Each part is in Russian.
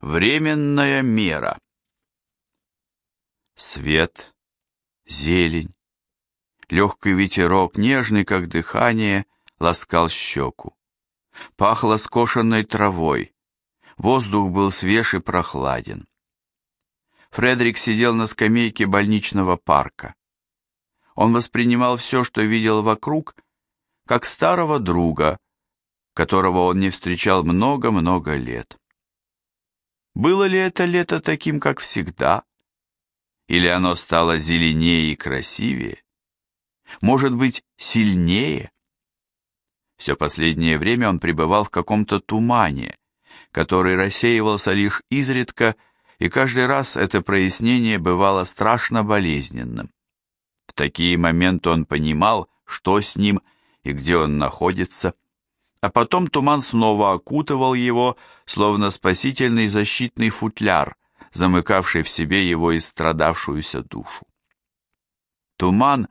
Временная мера. Свет, зелень, легкий ветерок, нежный, как дыхание, ласкал щеку. Пахло скошенной травой, воздух был свеж и прохладен. Фредерик сидел на скамейке больничного парка. Он воспринимал все, что видел вокруг, как старого друга, которого он не встречал много-много лет. Было ли это лето таким, как всегда? Или оно стало зеленее и красивее? Может быть, сильнее? Все последнее время он пребывал в каком-то тумане, который рассеивался лишь изредка, и каждый раз это прояснение бывало страшно болезненным. В такие моменты он понимал, что с ним и где он находится, а потом туман снова окутывал его, словно спасительный защитный футляр, замыкавший в себе его истрадавшуюся душу. Туман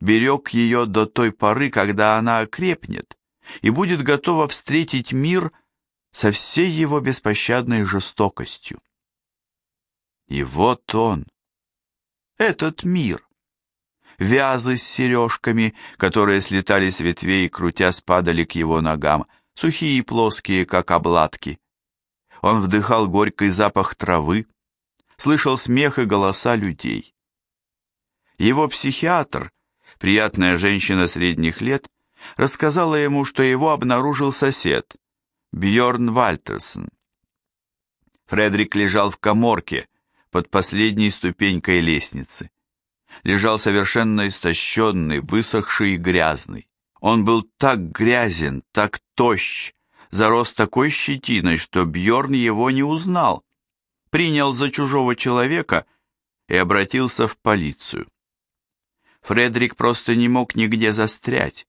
берег ее до той поры, когда она окрепнет и будет готова встретить мир со всей его беспощадной жестокостью. И вот он, этот мир, вязы с сережками, которые слетали с ветвей крутя, спадали к его ногам, сухие и плоские, как обладки. Он вдыхал горький запах травы, слышал смех и голоса людей. Его психиатр, приятная женщина средних лет, рассказала ему, что его обнаружил сосед, Бьорн Вальтерсон. Фредерик лежал в коморке под последней ступенькой лестницы лежал совершенно истощенный, высохший и грязный. Он был так грязен, так тощ, зарос такой щетиной, что Бьорн его не узнал, принял за чужого человека и обратился в полицию. Фредерик просто не мог нигде застрять,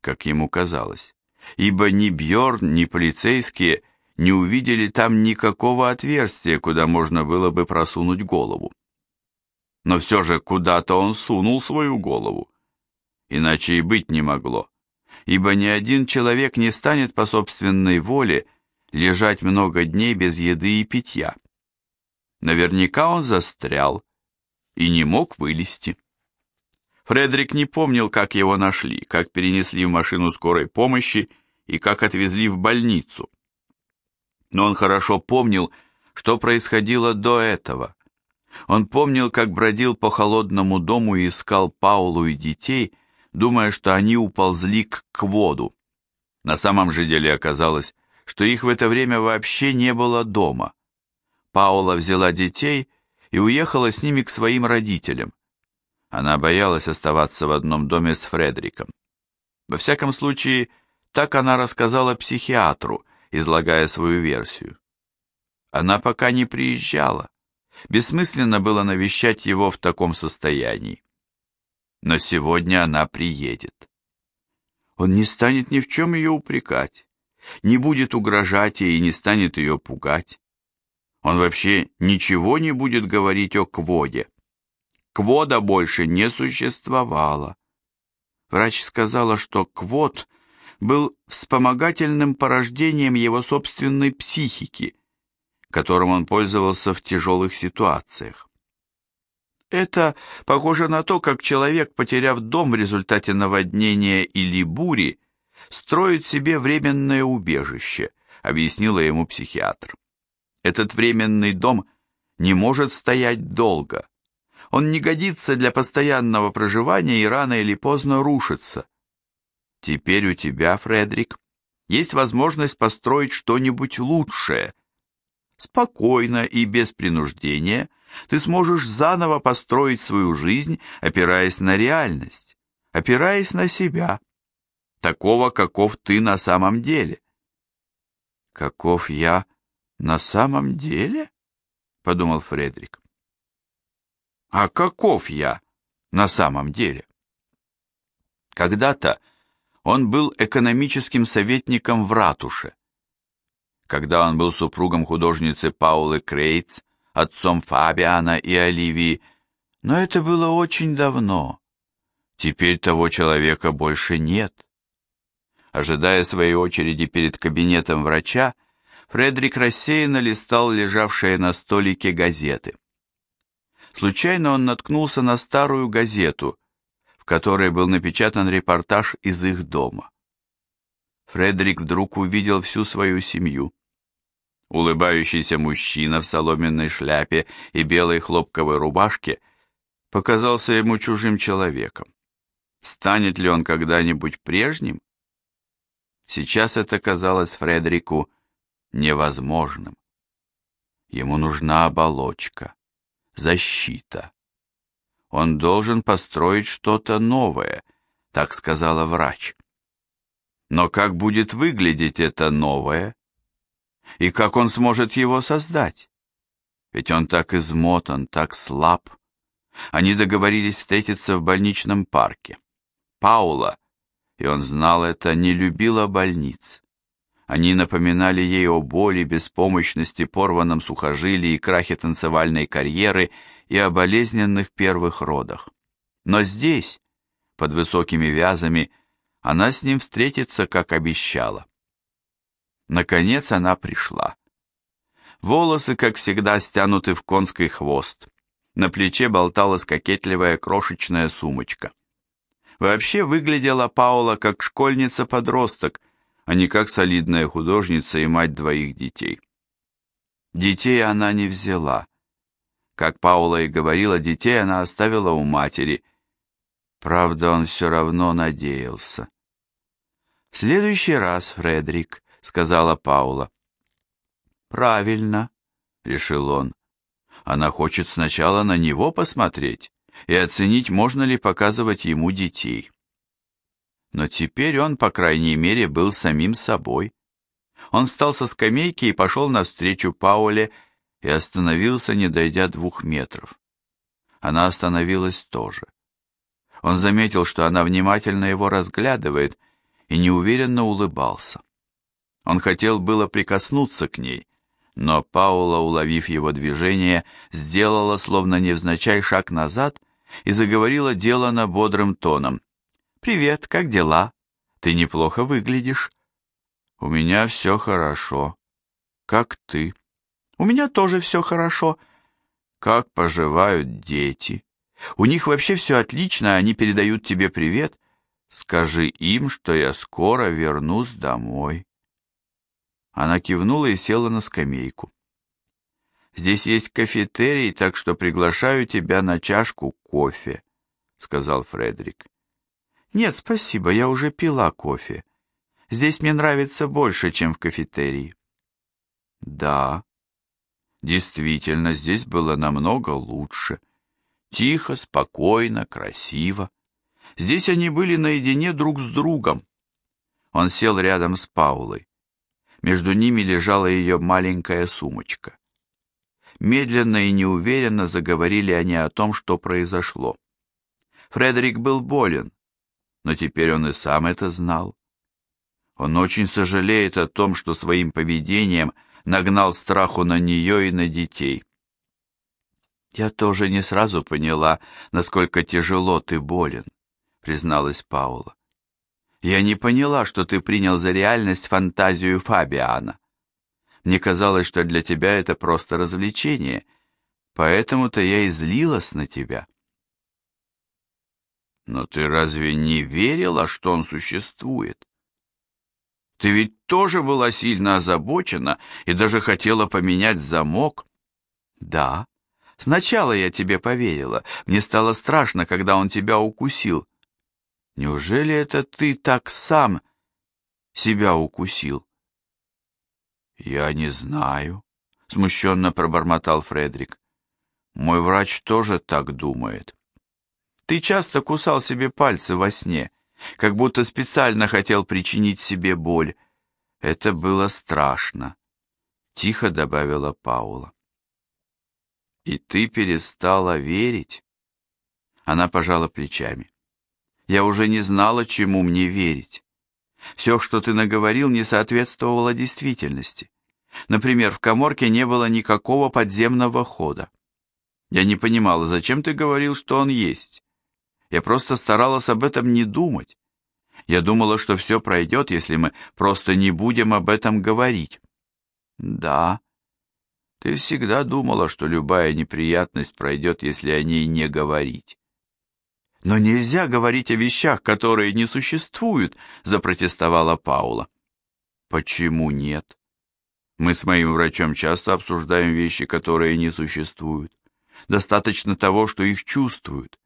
как ему казалось, ибо ни Бьорн, ни полицейские не увидели там никакого отверстия, куда можно было бы просунуть голову но все же куда-то он сунул свою голову. Иначе и быть не могло, ибо ни один человек не станет по собственной воле лежать много дней без еды и питья. Наверняка он застрял и не мог вылезти. Фредерик не помнил, как его нашли, как перенесли в машину скорой помощи и как отвезли в больницу. Но он хорошо помнил, что происходило до этого. Он помнил, как бродил по холодному дому и искал Паулу и детей, думая, что они уползли к Кводу. На самом же деле оказалось, что их в это время вообще не было дома. Паула взяла детей и уехала с ними к своим родителям. Она боялась оставаться в одном доме с Фредериком. Во всяком случае, так она рассказала психиатру, излагая свою версию. Она пока не приезжала. Бессмысленно было навещать его в таком состоянии. Но сегодня она приедет. Он не станет ни в чем ее упрекать, не будет угрожать ей и не станет ее пугать. Он вообще ничего не будет говорить о Кводе. Квода больше не существовало. Врач сказала, что Квод был вспомогательным порождением его собственной психики, которым он пользовался в тяжелых ситуациях. Это похоже на то, как человек, потеряв дом в результате наводнения или бури, строит себе временное убежище, объяснила ему психиатр. Этот временный дом не может стоять долго. Он не годится для постоянного проживания и рано или поздно рушится. Теперь у тебя, Фредерик, есть возможность построить что-нибудь лучшее, спокойно и без принуждения ты сможешь заново построить свою жизнь, опираясь на реальность, опираясь на себя, такого, каков ты на самом деле. Каков я на самом деле? подумал Фредерик. А каков я на самом деле? Когда-то он был экономическим советником в ратуше, когда он был супругом художницы Паулы Крейтс, отцом Фабиана и Оливии, но это было очень давно. Теперь того человека больше нет. Ожидая своей очереди перед кабинетом врача, Фредерик рассеянно листал лежавшие на столике газеты. Случайно он наткнулся на старую газету, в которой был напечатан репортаж из их дома. Фредерик вдруг увидел всю свою семью. Улыбающийся мужчина в соломенной шляпе и белой хлопковой рубашке показался ему чужим человеком. Станет ли он когда-нибудь прежним? Сейчас это казалось Фредерику невозможным. Ему нужна оболочка, защита. Он должен построить что-то новое, так сказала врач. Но как будет выглядеть это новое? И как он сможет его создать? Ведь он так измотан, так слаб. Они договорились встретиться в больничном парке. Паула, и он знал это, не любила больниц. Они напоминали ей о боли, беспомощности, порванном сухожилии, крахе танцевальной карьеры и о болезненных первых родах. Но здесь, под высокими вязами, она с ним встретится, как обещала. Наконец она пришла. Волосы, как всегда, стянуты в конский хвост. На плече болталась кокетливая крошечная сумочка. Вообще выглядела Паула как школьница-подросток, а не как солидная художница и мать двоих детей. Детей она не взяла. Как Паула и говорила, детей она оставила у матери. Правда, он все равно надеялся. «В следующий раз, Фредерик», — сказала Паула. «Правильно», — решил он. «Она хочет сначала на него посмотреть и оценить, можно ли показывать ему детей». Но теперь он, по крайней мере, был самим собой. Он встал со скамейки и пошел навстречу Пауле и остановился, не дойдя двух метров. Она остановилась тоже. Он заметил, что она внимательно его разглядывает, и неуверенно улыбался. Он хотел было прикоснуться к ней, но Паула, уловив его движение, сделала словно невзначай шаг назад и заговорила делано бодрым тоном. «Привет, как дела? Ты неплохо выглядишь». «У меня все хорошо. Как ты?» «У меня тоже все хорошо. Как поживают дети? У них вообще все отлично, они передают тебе привет. Скажи им, что я скоро вернусь домой». Она кивнула и села на скамейку. «Здесь есть кафетерий, так что приглашаю тебя на чашку кофе», — сказал Фредерик. «Нет, спасибо, я уже пила кофе. Здесь мне нравится больше, чем в кафетерии». «Да, действительно, здесь было намного лучше. Тихо, спокойно, красиво. Здесь они были наедине друг с другом». Он сел рядом с Паулой. Между ними лежала ее маленькая сумочка. Медленно и неуверенно заговорили они о том, что произошло. Фредерик был болен, но теперь он и сам это знал. Он очень сожалеет о том, что своим поведением нагнал страху на нее и на детей. «Я тоже не сразу поняла, насколько тяжело ты болен», — призналась Паула. «Я не поняла, что ты принял за реальность фантазию Фабиана. Мне казалось, что для тебя это просто развлечение, поэтому-то я и злилась на тебя». Но ты разве не верила, что он существует? Ты ведь тоже была сильно озабочена и даже хотела поменять замок. Да, сначала я тебе поверила. Мне стало страшно, когда он тебя укусил. Неужели это ты так сам себя укусил? Я не знаю, смущенно пробормотал Фредерик. Мой врач тоже так думает. Ты часто кусал себе пальцы во сне, как будто специально хотел причинить себе боль. Это было страшно, — тихо добавила Паула. И ты перестала верить? Она пожала плечами. Я уже не знала, чему мне верить. Все, что ты наговорил, не соответствовало действительности. Например, в коморке не было никакого подземного хода. Я не понимала, зачем ты говорил, что он есть. Я просто старалась об этом не думать. Я думала, что все пройдет, если мы просто не будем об этом говорить. Да. Ты всегда думала, что любая неприятность пройдет, если о ней не говорить. Но нельзя говорить о вещах, которые не существуют, запротестовала Паула. Почему нет? Мы с моим врачом часто обсуждаем вещи, которые не существуют. Достаточно того, что их чувствуют,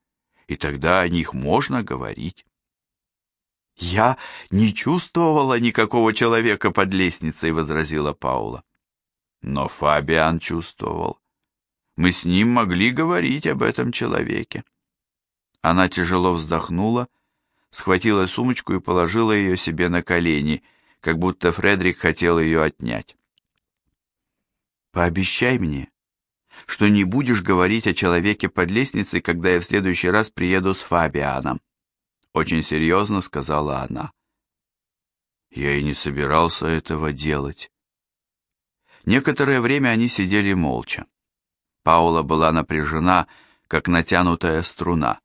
и тогда о них можно говорить. «Я не чувствовала никакого человека под лестницей», — возразила Паула. Но Фабиан чувствовал. Мы с ним могли говорить об этом человеке. Она тяжело вздохнула, схватила сумочку и положила ее себе на колени, как будто Фредерик хотел ее отнять. «Пообещай мне, что не будешь говорить о человеке под лестницей, когда я в следующий раз приеду с Фабианом», очень серьезно сказала она. Я и не собирался этого делать. Некоторое время они сидели молча. Паула была напряжена, как натянутая струна.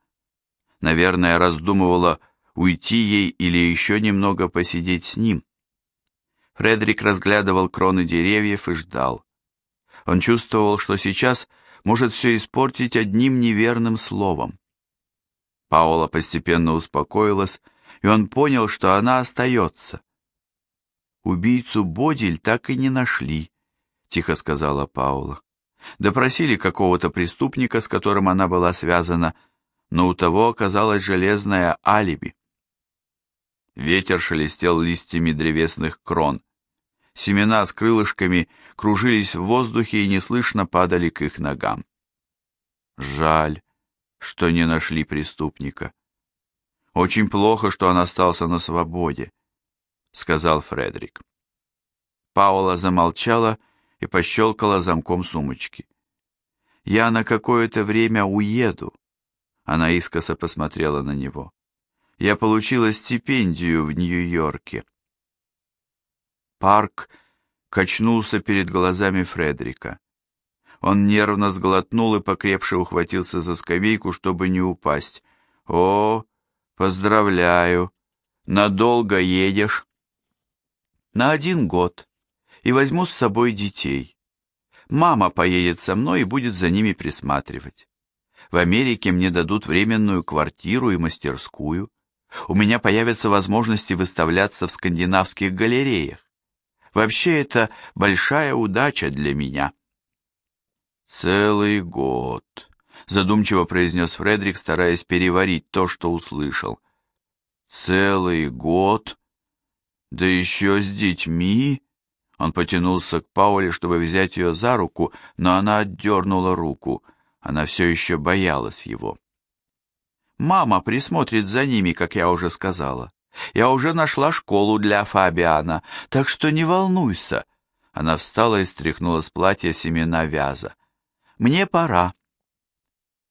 Наверное, раздумывала, уйти ей или еще немного посидеть с ним. Фредерик разглядывал кроны деревьев и ждал. Он чувствовал, что сейчас может все испортить одним неверным словом. Паула постепенно успокоилась, и он понял, что она остается. «Убийцу Бодиль так и не нашли», — тихо сказала Паула. Допросили какого-то преступника, с которым она была связана, но у того оказалось железное алиби. Ветер шелестел листьями древесных крон. Семена с крылышками кружились в воздухе и неслышно падали к их ногам. Жаль, что не нашли преступника. Очень плохо, что он остался на свободе, сказал Фредерик. Паула замолчала и пощелкала замком сумочки. «Я на какое-то время уеду», — она искоса посмотрела на него. «Я получила стипендию в Нью-Йорке». Парк качнулся перед глазами Фредерика. Он нервно сглотнул и покрепше ухватился за скамейку, чтобы не упасть. «О, поздравляю! Надолго едешь?» «На один год и возьму с собой детей. Мама поедет со мной и будет за ними присматривать. В Америке мне дадут временную квартиру и мастерскую. У меня появятся возможности выставляться в скандинавских галереях. Вообще это большая удача для меня. Целый год, задумчиво произнес Фредерик, стараясь переварить то, что услышал. Целый год? Да еще с детьми? Он потянулся к Пауле, чтобы взять ее за руку, но она отдернула руку. Она все еще боялась его. «Мама присмотрит за ними, как я уже сказала. Я уже нашла школу для Фабиана, так что не волнуйся». Она встала и стряхнула с платья семена вяза. «Мне пора».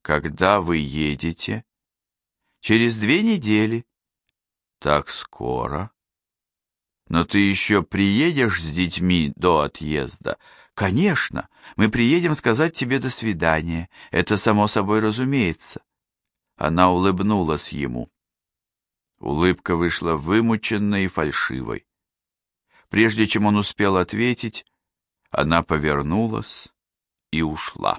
«Когда вы едете?» «Через две недели». «Так скоро?» Но ты еще приедешь с детьми до отъезда? Конечно, мы приедем сказать тебе до свидания. Это само собой разумеется. Она улыбнулась ему. Улыбка вышла вымученной и фальшивой. Прежде чем он успел ответить, она повернулась и ушла.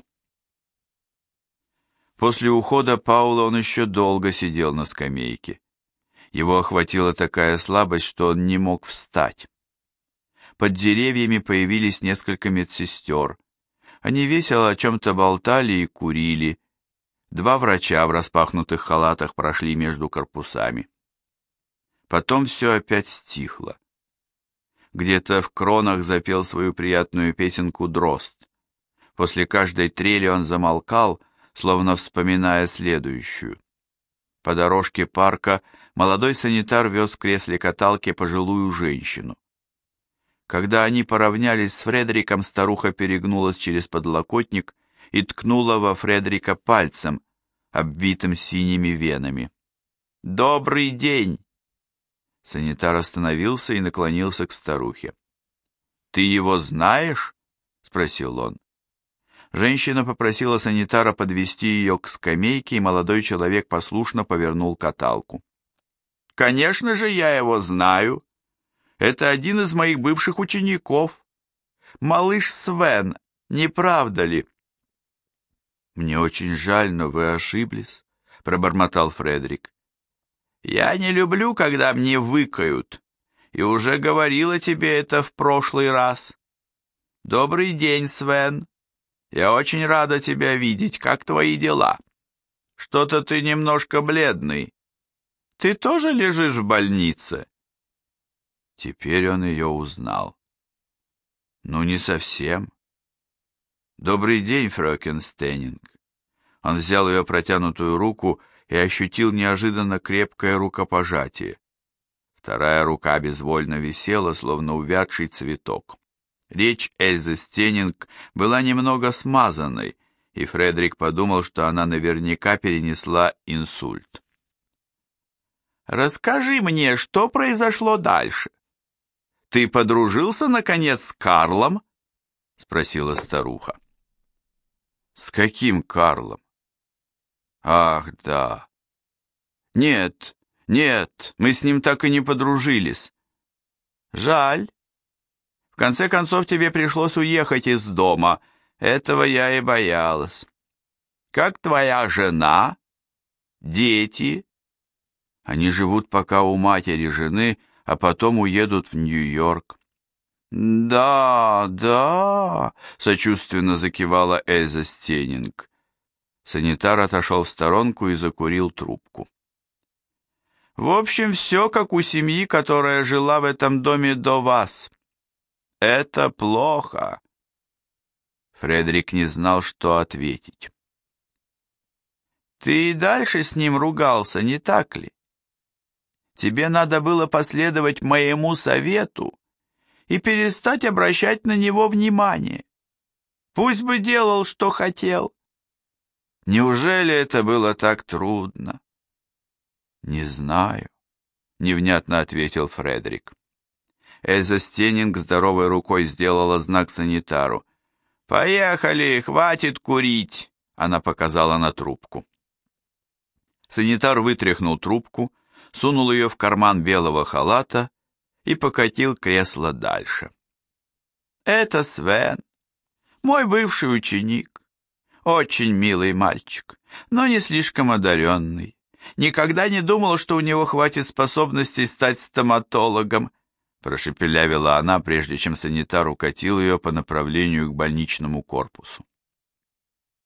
После ухода Паула он еще долго сидел на скамейке. Его охватила такая слабость, что он не мог встать. Под деревьями появились несколько медсестер. Они весело о чем-то болтали и курили. Два врача в распахнутых халатах прошли между корпусами. Потом все опять стихло. Где-то в кронах запел свою приятную песенку дрозд. После каждой трели он замолкал, словно вспоминая следующую. По дорожке парка молодой санитар вез в кресле каталки пожилую женщину. Когда они поравнялись с Фредериком, старуха перегнулась через подлокотник и ткнула во Фредерика пальцем, обвитым синими венами. «Добрый день!» Санитар остановился и наклонился к старухе. «Ты его знаешь?» — спросил он. Женщина попросила санитара подвести ее к скамейке, и молодой человек послушно повернул каталку. Конечно же, я его знаю. Это один из моих бывших учеников. малыш Свен, не правда ли?» «Мне очень жаль, но вы ошиблись», — пробормотал Фредерик. «Я не люблю, когда мне выкают, и уже говорила тебе это в прошлый раз. Добрый день, Свен. Я очень рада тебя видеть. Как твои дела? Что-то ты немножко бледный. Ты тоже лежишь в больнице?» Теперь он ее узнал. «Ну, не совсем. Добрый день, Фрёкенстейнинг». Он взял ее протянутую руку и ощутил неожиданно крепкое рукопожатие. Вторая рука безвольно висела, словно увядший цветок. Речь Эльзы Стенинг была немного смазанной, и Фредерик подумал, что она наверняка перенесла инсульт. «Расскажи мне, что произошло дальше? Ты подружился, наконец, с Карлом?» — спросила старуха. «С каким Карлом?» «Ах, да. Нет, нет, мы с ним так и не подружились. Жаль. В конце концов, тебе пришлось уехать из дома. Этого я и боялась. Как твоя жена? Дети? Они живут пока у матери жены, а потом уедут в Нью-Йорк. «Да, да», — сочувственно закивала Эльза Стенинг. Санитар отошел в сторонку и закурил трубку. В общем, все как у семьи, которая жила в этом доме до вас. Это плохо. Фредерик не знал, что ответить. Ты и дальше с ним ругался, не так ли? Тебе надо было последовать моему совету и перестать обращать на него внимание. Пусть бы делал, что хотел. Неужели это было так трудно? «Не знаю», — невнятно ответил Фредерик. Эльза Стеннинг здоровой рукой сделала знак санитару. «Поехали, хватит курить!» — она показала на трубку. Санитар вытряхнул трубку, сунул ее в карман белого халата и покатил кресло дальше. «Это Свен, мой бывший ученик. Очень милый мальчик, но не слишком одаренный. Никогда не думал, что у него хватит способностей стать стоматологом, прошепелявила она, прежде чем санитар укатил ее по направлению к больничному корпусу.